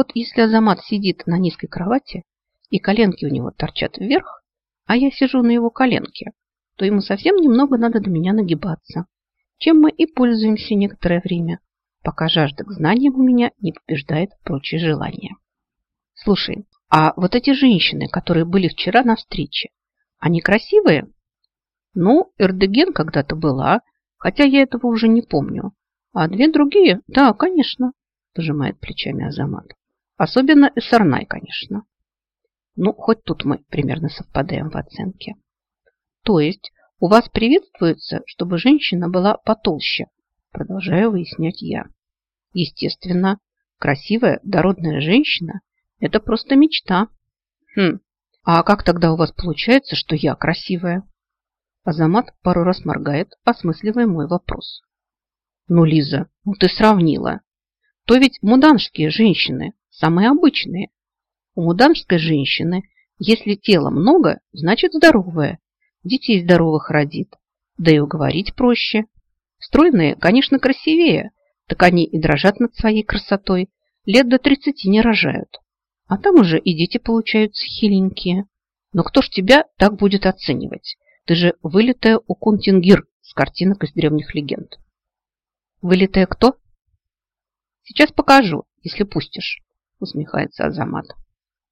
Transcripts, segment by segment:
Вот если Азамат сидит на низкой кровати, и коленки у него торчат вверх, а я сижу на его коленке, то ему совсем немного надо до меня нагибаться, чем мы и пользуемся некоторое время, пока жажда к знаниям у меня не побеждает прочие желания. Слушай, а вот эти женщины, которые были вчера на встрече, они красивые? Ну, Эрдеген когда-то была, хотя я этого уже не помню. А две другие? Да, конечно, пожимает плечами Азамат. Особенно Эссарнай, конечно. Ну, хоть тут мы примерно совпадаем в оценке. То есть у вас приветствуется, чтобы женщина была потолще, продолжаю выяснять я. Естественно, красивая, дородная женщина – это просто мечта. Хм, а как тогда у вас получается, что я красивая? Азамат пару раз моргает, осмысливая мой вопрос. Ну, Лиза, ну ты сравнила. То ведь муданские женщины, самые обычные. У муданской женщины, если тела много, значит здоровая. Детей здоровых родит. Да и уговорить проще. Стройные, конечно, красивее, так они и дрожат над своей красотой. Лет до тридцати не рожают. А там уже и дети получаются хиленькие. Но кто ж тебя так будет оценивать? Ты же вылитая Укун-Тингир с картинок из древних легенд. Вылитая кто? Сейчас покажу, если пустишь, усмехается Азамат.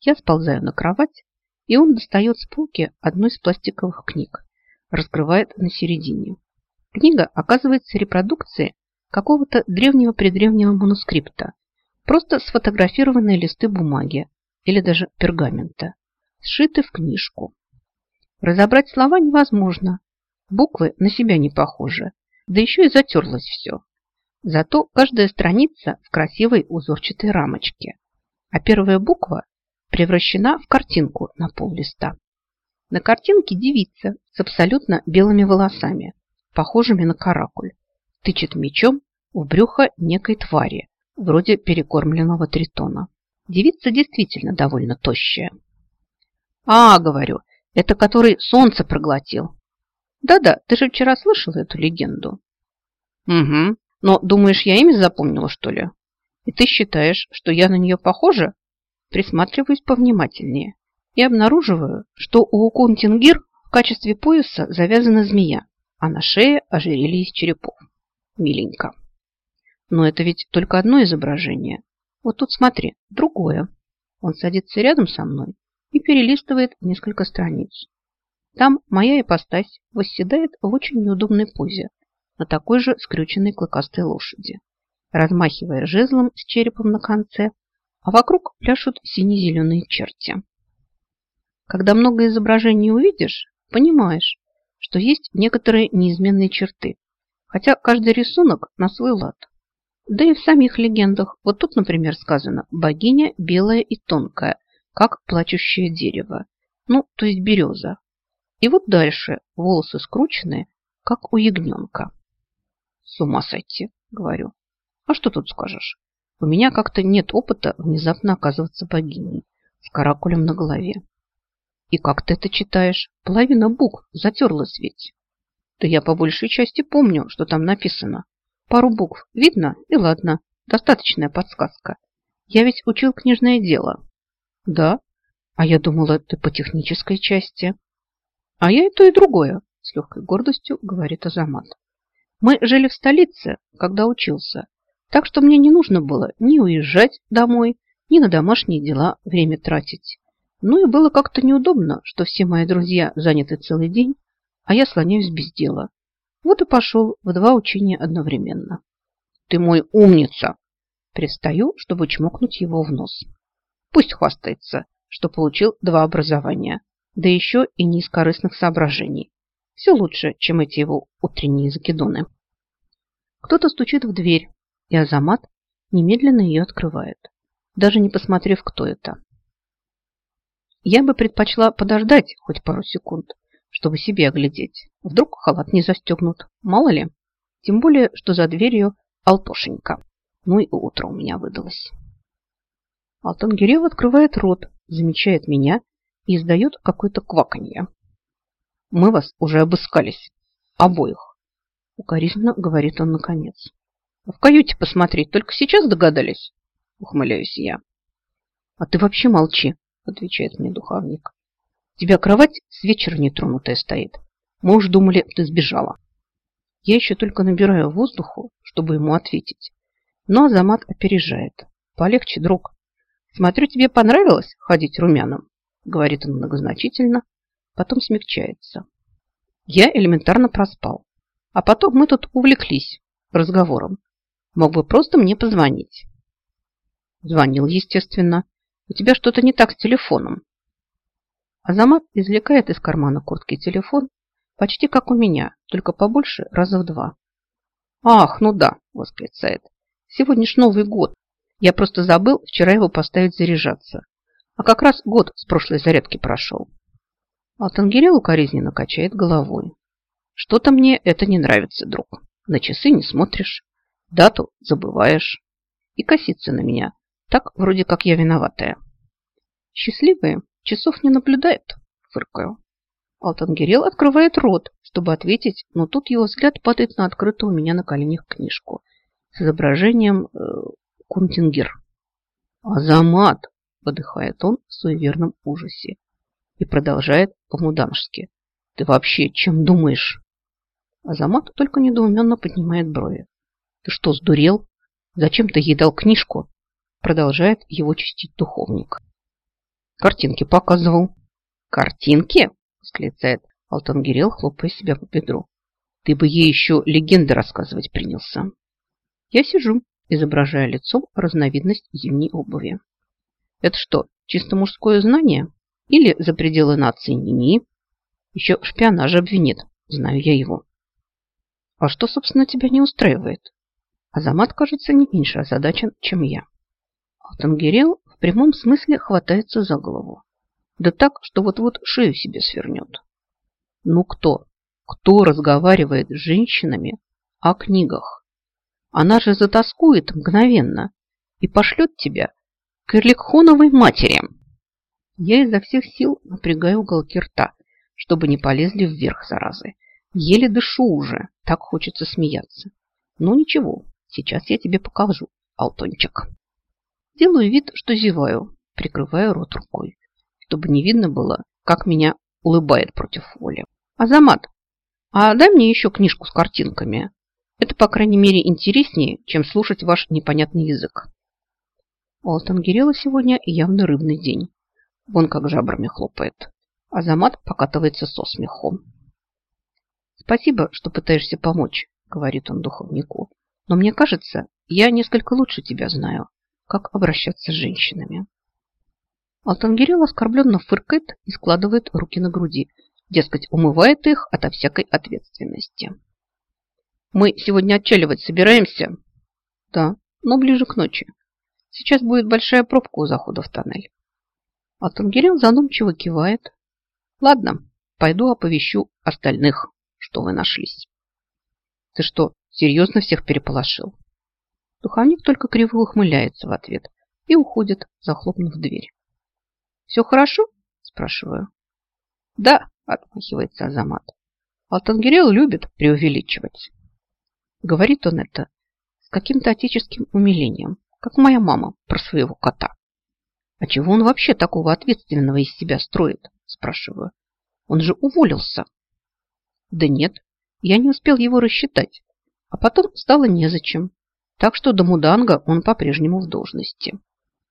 Я сползаю на кровать, и он достает с полки одну из пластиковых книг, раскрывает на середине. Книга оказывается репродукцией какого-то древнего-предревнего манускрипта, просто сфотографированные листы бумаги или даже пергамента, сшиты в книжку. Разобрать слова невозможно, буквы на себя не похожи, да еще и затерлось все. Зато каждая страница в красивой узорчатой рамочке, а первая буква превращена в картинку на пол листа. На картинке девица с абсолютно белыми волосами, похожими на каракуль, тычет мечом в брюхо некой твари, вроде перекормленного тритона. Девица действительно довольно тощая. «А, — говорю, — это который солнце проглотил». «Да-да, ты же вчера слышала эту легенду?» «Угу. Но думаешь, я имя запомнила, что ли? И ты считаешь, что я на нее похожа?» Присматриваюсь повнимательнее и обнаруживаю, что у Укун-Тингир в качестве пояса завязана змея, а на шее ожерелье из черепов. Миленько. Но это ведь только одно изображение. Вот тут смотри, другое. Он садится рядом со мной и перелистывает несколько страниц. Там моя ипостась восседает в очень неудобной позе на такой же скрюченной клыкастой лошади, размахивая жезлом с черепом на конце а вокруг пляшут сине-зеленые черти. Когда много изображений увидишь, понимаешь, что есть некоторые неизменные черты, хотя каждый рисунок на свой лад. Да и в самих легендах, вот тут, например, сказано «богиня белая и тонкая, как плачущее дерево», ну, то есть береза. И вот дальше волосы скрученные, как у ягненка. С ума сойти, говорю. А что тут скажешь? У меня как-то нет опыта внезапно оказываться богиней с каракулем на голове. И как ты это читаешь? Половина букв затерлась ведь. Да я по большей части помню, что там написано. Пару букв видно, и ладно. Достаточная подсказка. Я ведь учил книжное дело. Да? А я думала, ты по технической части. А я и то, и другое, с легкой гордостью говорит Азамат. Мы жили в столице, когда учился, так что мне не нужно было ни уезжать домой, ни на домашние дела время тратить. Ну и было как-то неудобно, что все мои друзья заняты целый день, а я слоняюсь без дела. Вот и пошел в два учения одновременно. Ты мой умница! Пристаю, чтобы чмокнуть его в нос. Пусть хвастается, что получил два образования, да еще и не из корыстных соображений. Все лучше, чем эти его утренние закидоны. Кто-то стучит в дверь, и Азамат немедленно ее открывает, даже не посмотрев, кто это. Я бы предпочла подождать хоть пару секунд, чтобы себе оглядеть. Вдруг халат не застегнут, мало ли. Тем более, что за дверью Алтошенька. Ну и утро у меня выдалось. Алтангирев открывает рот, замечает меня и издает какое-то кваканье. Мы вас уже обыскались. Обоих. Укоризненно говорит он наконец. В каюте посмотреть только сейчас догадались? Ухмыляюсь я. А ты вообще молчи, отвечает мне духовник. Тебя кровать с вечера нетронутая стоит. Мы уж думали, ты сбежала. Я еще только набираю воздуху, чтобы ему ответить. Но Азамат опережает. Полегче, друг. Смотрю, тебе понравилось ходить румяным? Говорит он многозначительно, потом смягчается. Я элементарно проспал. А потом мы тут увлеклись разговором. Мог бы просто мне позвонить. Звонил, естественно. У тебя что-то не так с телефоном. Азамат извлекает из кармана куртки телефон, почти как у меня, только побольше раза в два. «Ах, ну да!» – восклицает. «Сегодня ж Новый год. Я просто забыл вчера его поставить заряжаться. А как раз год с прошлой зарядки прошел». Алтангирел укоризненно качает головой. «Что-то мне это не нравится, друг. На часы не смотришь, дату забываешь и косится на меня. Так, вроде как я виноватая». «Счастливые часов не наблюдают», – фыркаю. Алтангирел открывает рот, чтобы ответить, но тут его взгляд падает на открытую у меня на коленях книжку с изображением э, кунтингер. «Азамат!» – выдыхает он в суеверном ужасе и продолжает по-мудамски. «Ты вообще чем думаешь?» Азамат только недоуменно поднимает брови. «Ты что, сдурел? Зачем ты ей дал книжку?» Продолжает его чистить духовник. «Картинки показывал». «Картинки?» восклицает Алтангирел, хлопая себя по бедру. Ты бы ей еще легенды рассказывать принялся. Я сижу, изображая лицом разновидность зимней обуви. Это что, чисто мужское знание? Или за пределы нации ни-ни? Еще в обвинит, знаю я его. А что, собственно, тебя не устраивает? Азамат, кажется, не меньше озадачен, чем я. Алтангирел в прямом смысле хватается за голову. Да так, что вот-вот шею себе свернет. Ну кто? Кто разговаривает с женщинами о книгах? Она же затаскует мгновенно и пошлет тебя к Эрликхоновой матери. Я изо всех сил напрягаю уголки рта, чтобы не полезли вверх заразы. Еле дышу уже, так хочется смеяться. Ну ничего, сейчас я тебе покажу, Алтончик. Делаю вид, что зеваю, прикрываю рот рукой чтобы не видно было, как меня улыбает против воли. Азамат, а дай мне еще книжку с картинками. Это, по крайней мере, интереснее, чем слушать ваш непонятный язык. У Алтангирела сегодня явно рыбный день. Вон как жабрами хлопает. Азамат покатывается со смехом. «Спасибо, что пытаешься помочь», — говорит он духовнику. «Но мне кажется, я несколько лучше тебя знаю, как обращаться с женщинами». Алтангирел оскорбленно фыркает и складывает руки на груди. Дескать, умывает их ото всякой ответственности. «Мы сегодня отчаливать собираемся?» «Да, но ближе к ночи. Сейчас будет большая пробка у захода в тоннель». Алтангирел задумчиво кивает. «Ладно, пойду оповещу остальных, что вы нашлись». «Ты что, серьезно всех переполошил?» Духовник только криво ухмыляется в ответ и уходит, захлопнув дверь. «Все хорошо?» – спрашиваю. «Да», – отмахивается Азамат. Алтангирел любит преувеличивать. Говорит он это с каким-то отеческим умилением, как моя мама про своего кота. «А чего он вообще такого ответственного из себя строит?» – спрашиваю. «Он же уволился». «Да нет, я не успел его рассчитать, а потом стало незачем. Так что до Муданга он по-прежнему в должности».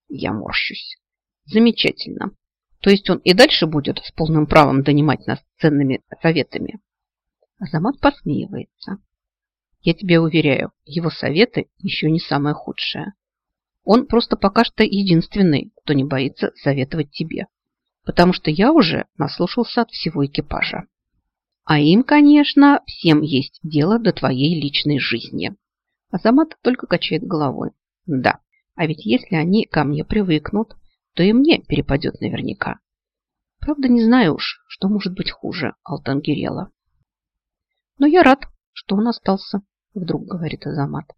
Я морщусь. Замечательно. То есть он и дальше будет с полным правом донимать нас ценными советами? Азамат посмеивается. Я тебе уверяю, его советы еще не самое худшее. Он просто пока что единственный, кто не боится советовать тебе. Потому что я уже наслушался от всего экипажа. А им, конечно, всем есть дело до твоей личной жизни. Азамат только качает головой. Да, а ведь если они ко мне привыкнут, то и мне перепадет наверняка. Правда, не знаю уж, что может быть хуже Алтангирела. Но я рад, что он остался, вдруг говорит Азамат.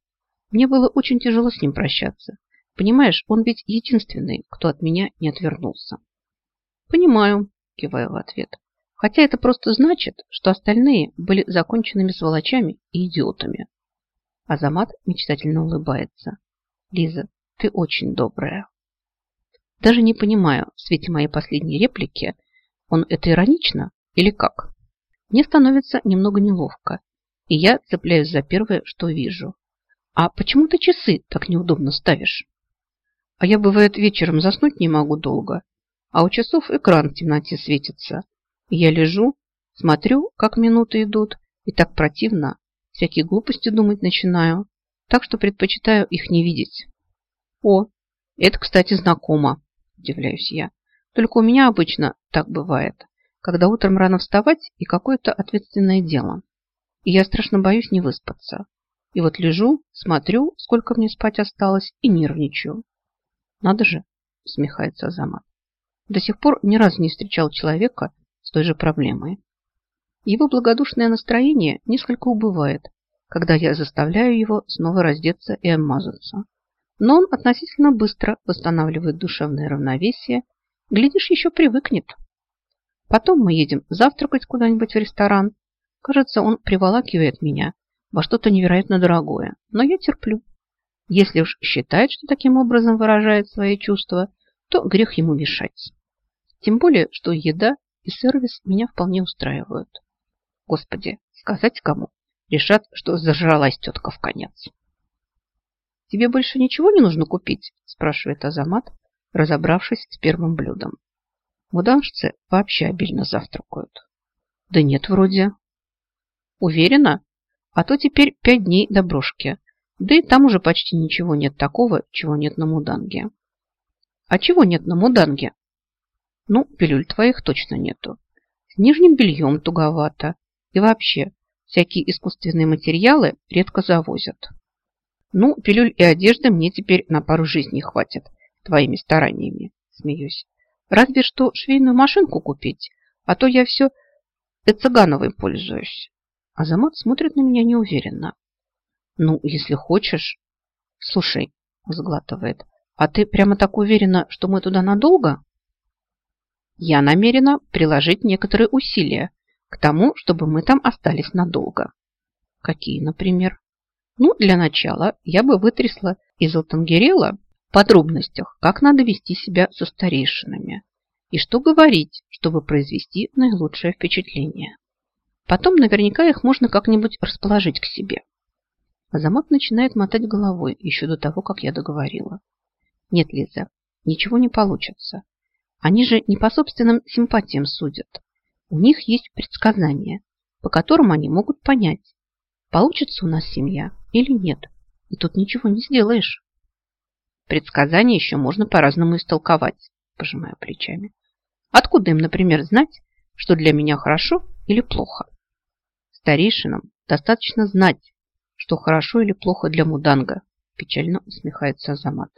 Мне было очень тяжело с ним прощаться. Понимаешь, он ведь единственный, кто от меня не отвернулся. Понимаю, киваю в ответ. Хотя это просто значит, что остальные были законченными сволочами и идиотами. Азамат мечтательно улыбается. Лиза, ты очень добрая. Даже не понимаю, в свете моей последней реплики, он это иронично или как? Мне становится немного неловко, и я цепляюсь за первое, что вижу. А почему ты часы так неудобно ставишь? А я, бывает, вечером заснуть не могу долго, а у часов экран в темноте светится. Я лежу, смотрю, как минуты идут, и так противно, всякие глупости думать начинаю, так что предпочитаю их не видеть. О, это, кстати, знакомо, удивляюсь я. Только у меня обычно так бывает, когда утром рано вставать и какое-то ответственное дело. И я страшно боюсь не выспаться. И вот лежу, смотрю, сколько мне спать осталось, и нервничаю. Надо же, усмехается Азамат. До сих пор ни разу не встречал человека с той же проблемой. Его благодушное настроение несколько убывает, когда я заставляю его снова раздеться и обмазаться. Но он относительно быстро восстанавливает душевное равновесие, глядишь, еще привыкнет. Потом мы едем завтракать куда-нибудь в ресторан. Кажется, он приволакивает меня во что-то невероятно дорогое, но я терплю. Если уж считает, что таким образом выражает свои чувства, то грех ему мешать. Тем более, что еда и сервис меня вполне устраивают. Господи, сказать кому? Решат, что зажралась тетка в конец. «Тебе больше ничего не нужно купить?» спрашивает Азамат, разобравшись с первым блюдом. Муданшцы вообще обильно завтракают. Да нет, вроде. Уверена? А то теперь пять дней до брошки. Да и там уже почти ничего нет такого, чего нет на Муданге. А чего нет на Муданге? Ну, пилюль твоих точно нету. С нижним бельем туговато. И вообще, всякие искусственные материалы редко завозят. Ну, пилюль и одежда мне теперь на пару жизней хватит твоими стараниями, смеюсь. Разве что швейную машинку купить, а то я все Эцегановой пользуюсь. Азамат смотрит на меня неуверенно. Ну, если хочешь. Слушай, сглатывает, а ты прямо так уверена, что мы туда надолго? Я намерена приложить некоторые усилия, к тому, чтобы мы там остались надолго. Какие, например? Ну, для начала я бы вытрясла из Алтангерела в подробностях, как надо вести себя со старейшинами и что говорить, чтобы произвести наилучшее впечатление. Потом наверняка их можно как-нибудь расположить к себе. Азамат начинает мотать головой еще до того, как я договорила. Нет, Лиза, ничего не получится. Они же не по собственным симпатиям судят, у них есть предсказания, по которым они могут понять, получится у нас семья или нет. И тут ничего не сделаешь. Предсказания еще можно по-разному истолковать, пожимаю плечами. Откуда им, например, знать, что для меня хорошо или плохо? Старейшинам достаточно знать, что хорошо или плохо для Муданга, печально усмехается Азамат.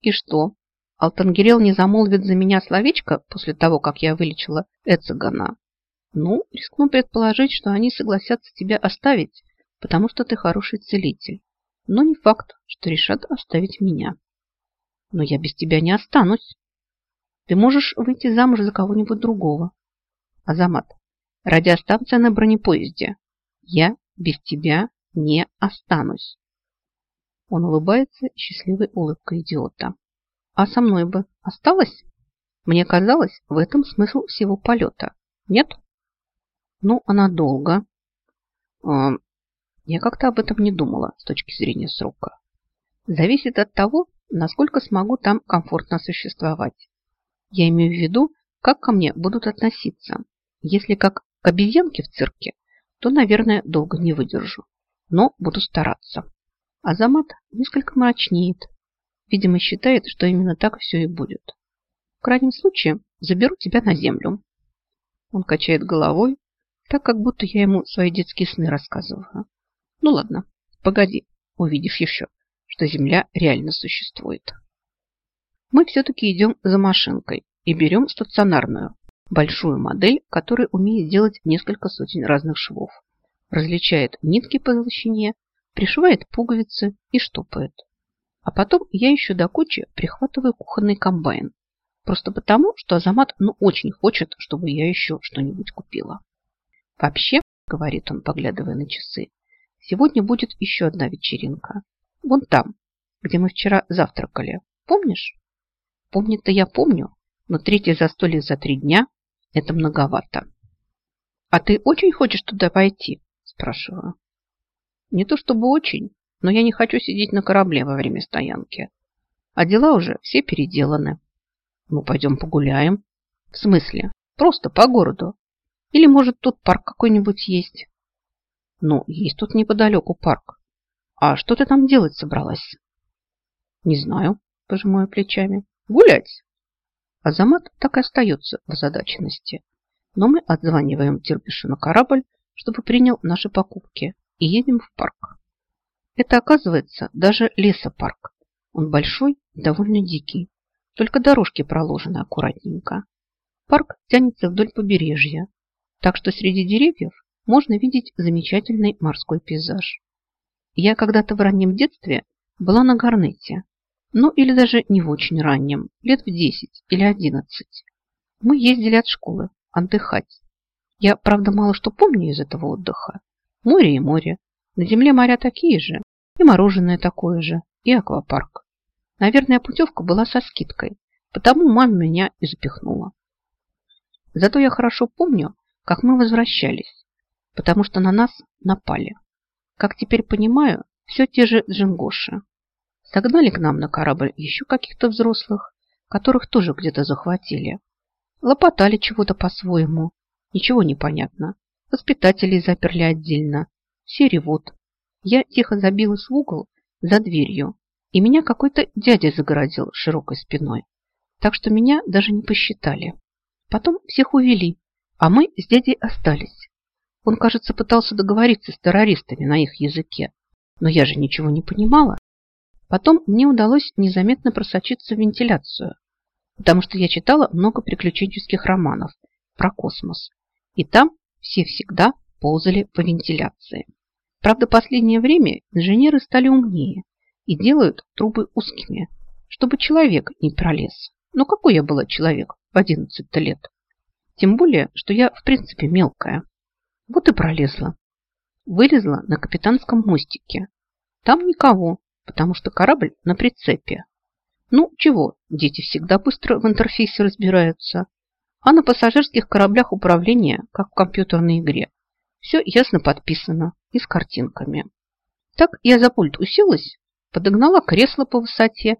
И что, Алтангерел не замолвит за меня словечко после того, как я вылечила Эцегана. Ну, рискну предположить, что они согласятся тебя оставить, потому что ты хороший целитель. Но не факт, что решат оставить меня. Но я без тебя не останусь. Ты можешь выйти замуж за кого-нибудь другого. Азамат, радиостанция на бронепоезде. Я без тебя не останусь. Он улыбается счастливой улыбкой идиота. А со мной бы осталось? Мне казалось, в этом смысл всего полета. Нет? Ну, она долго. А, я как-то об этом не думала с точки зрения срока. Зависит от того, насколько смогу там комфортно существовать. Я имею в виду, как ко мне будут относиться. Если как к обезьянке в цирке, то, наверное, долго не выдержу. Но буду стараться. Азамат несколько мрачнеет, Видимо, считает, что именно так все и будет. В крайнем случае, заберу тебя на землю. Он качает головой, так как будто я ему свои детские сны рассказываю. Ну ладно, погоди, увидишь еще, что земля реально существует. Мы все-таки идем за машинкой и берем стационарную, большую модель, которая умеет делать несколько сотен разных швов. Различает нитки по толщине, пришивает пуговицы и штопает. А потом я еще до кучи прихватываю кухонный комбайн. Просто потому, что Азамат ну очень хочет, чтобы я еще что-нибудь купила. Вообще, говорит он, поглядывая на часы, сегодня будет еще одна вечеринка. Вон там, где мы вчера завтракали. Помнишь? помнить-то я помню, но третье застолье за три дня – это многовато. «А ты очень хочешь туда пойти?» – спрашиваю. «Не то чтобы очень, но я не хочу сидеть на корабле во время стоянки. А дела уже все переделаны. Ну, пойдем погуляем. В смысле? Просто по городу. Или, может, тут парк какой-нибудь есть? Ну, есть тут неподалеку парк. А что ты там делать собралась? Не знаю, пожимаю плечами. Гулять. Азамат так и остается в озадаченности. Но мы отзваниваем Тирбишу на корабль, чтобы принял наши покупки, и едем в парк. Это, оказывается, даже лесопарк. Он большой довольно дикий. Только дорожки проложены аккуратненько. Парк тянется вдоль побережья, так что среди деревьев можно видеть замечательный морской пейзаж. Я когда-то в раннем детстве была на Гарнете, ну или даже не в очень раннем, лет в 10 или 11. Мы ездили от школы отдыхать. Я, правда, мало что помню из этого отдыха. Море и море. На земле моря такие же, и мороженое такое же, и аквапарк. Наверное, путевка была со скидкой, потому мама меня и запихнула. Зато я хорошо помню, как мы возвращались, потому что на нас напали. Как теперь понимаю, все те же джингоши. Согнали к нам на корабль еще каких-то взрослых, которых тоже где-то захватили. Лопотали чего-то по-своему. Ничего не понятно. Воспитателей заперли отдельно. Все ревут. Я тихо забилась в угол за дверью, и меня какой-то дядя загородил широкой спиной. Так что меня даже не посчитали. Потом всех увели, а мы с дядей остались. Он, кажется, пытался договориться с террористами на их языке, но я же ничего не понимала. Потом мне удалось незаметно просочиться в вентиляцию, потому что я читала много приключенческих романов про космос, и там все всегда ползали по вентиляции. Правда, последнее время инженеры стали умнее и делают трубы узкими, чтобы человек не пролез. Но какой я была человек в 11 лет? Тем более, что я в принципе мелкая. Вот и пролезла. Вылезла на капитанском мостике. Там никого, потому что корабль на прицепе. Ну, чего, дети всегда быстро в интерфейсе разбираются. А на пассажирских кораблях управление, как в компьютерной игре. Все ясно подписано и с картинками. Так я за пульт уселась, подогнала кресло по высоте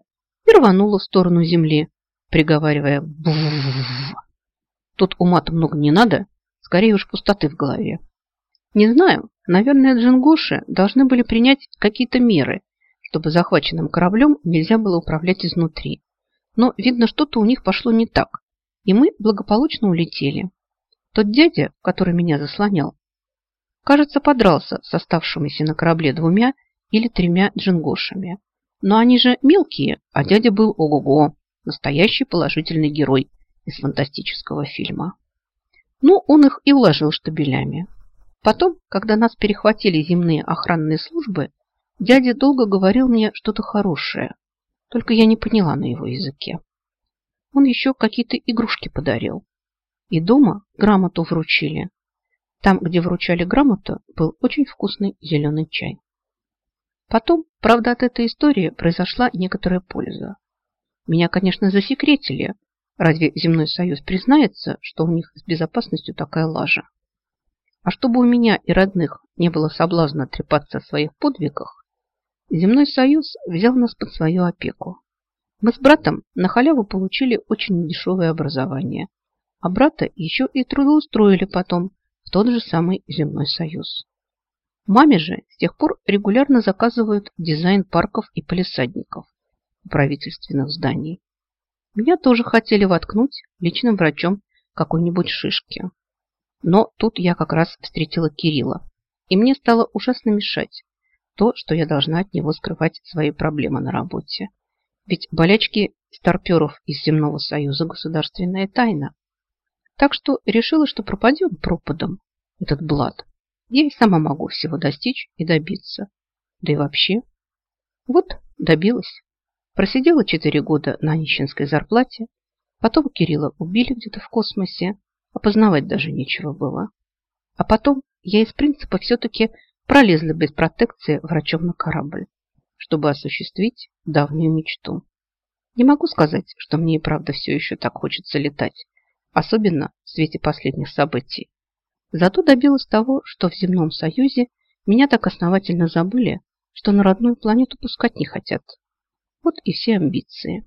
и рванула в сторону земли, приговаривая «Бу-у-у-у». Тут ума-то много не надо, скорее уж пустоты в голове. Не знаю, наверное, джингуши должны были принять какие-то меры, чтобы захваченным кораблем нельзя было управлять изнутри. Но, видно, что-то у них пошло не так, и мы благополучно улетели. Тот дядя, который меня заслонял, кажется, подрался с оставшимися на корабле двумя или тремя джингошами. Но они же мелкие, а дядя был ого-го, настоящий положительный герой из фантастического фильма. Ну, он их и уложил штабелями. Потом, когда нас перехватили земные охранные службы, дядя долго говорил мне что-то хорошее, только я не поняла на его языке. Он еще какие-то игрушки подарил. И дома грамоту вручили. Там, где вручали грамоту, был очень вкусный зеленый чай. Потом, правда, от этой истории произошла некоторая польза. Меня, конечно, засекретили, Разве земной союз признается, что у них с безопасностью такая лажа? А чтобы у меня и родных не было соблазна трепаться о своих подвигах, земной союз взял нас под свою опеку. Мы с братом на халяву получили очень дешевое образование, а брата еще и трудоустроили потом тот же самый земной союз. Маме же с тех пор регулярно заказывают дизайн парков и полисадников правительственных зданий. Меня тоже хотели воткнуть личным врачом какой-нибудь шишки. Но тут я как раз встретила Кирилла, и мне стало ужасно мешать то, что я должна от него скрывать свои проблемы на работе. Ведь болячки старперов из Земного Союза государственная тайна. Так что решила, что пропадет пропадом этот блат. Я и сама могу всего достичь и добиться. Да и вообще. Вот добилась. Просидела четыре года на нищенской зарплате. Потом Кирилла убили где-то в космосе. Опознавать даже нечего было. А потом я из принципа все-таки пролезла без протекции врачом на корабль, чтобы осуществить давнюю мечту. Не могу сказать, что мне и правда все еще так хочется летать, особенно в свете последних событий. Зато добилась того, что в земном союзе меня так основательно забыли, что на родную планету пускать не хотят. Вот и все амбиции.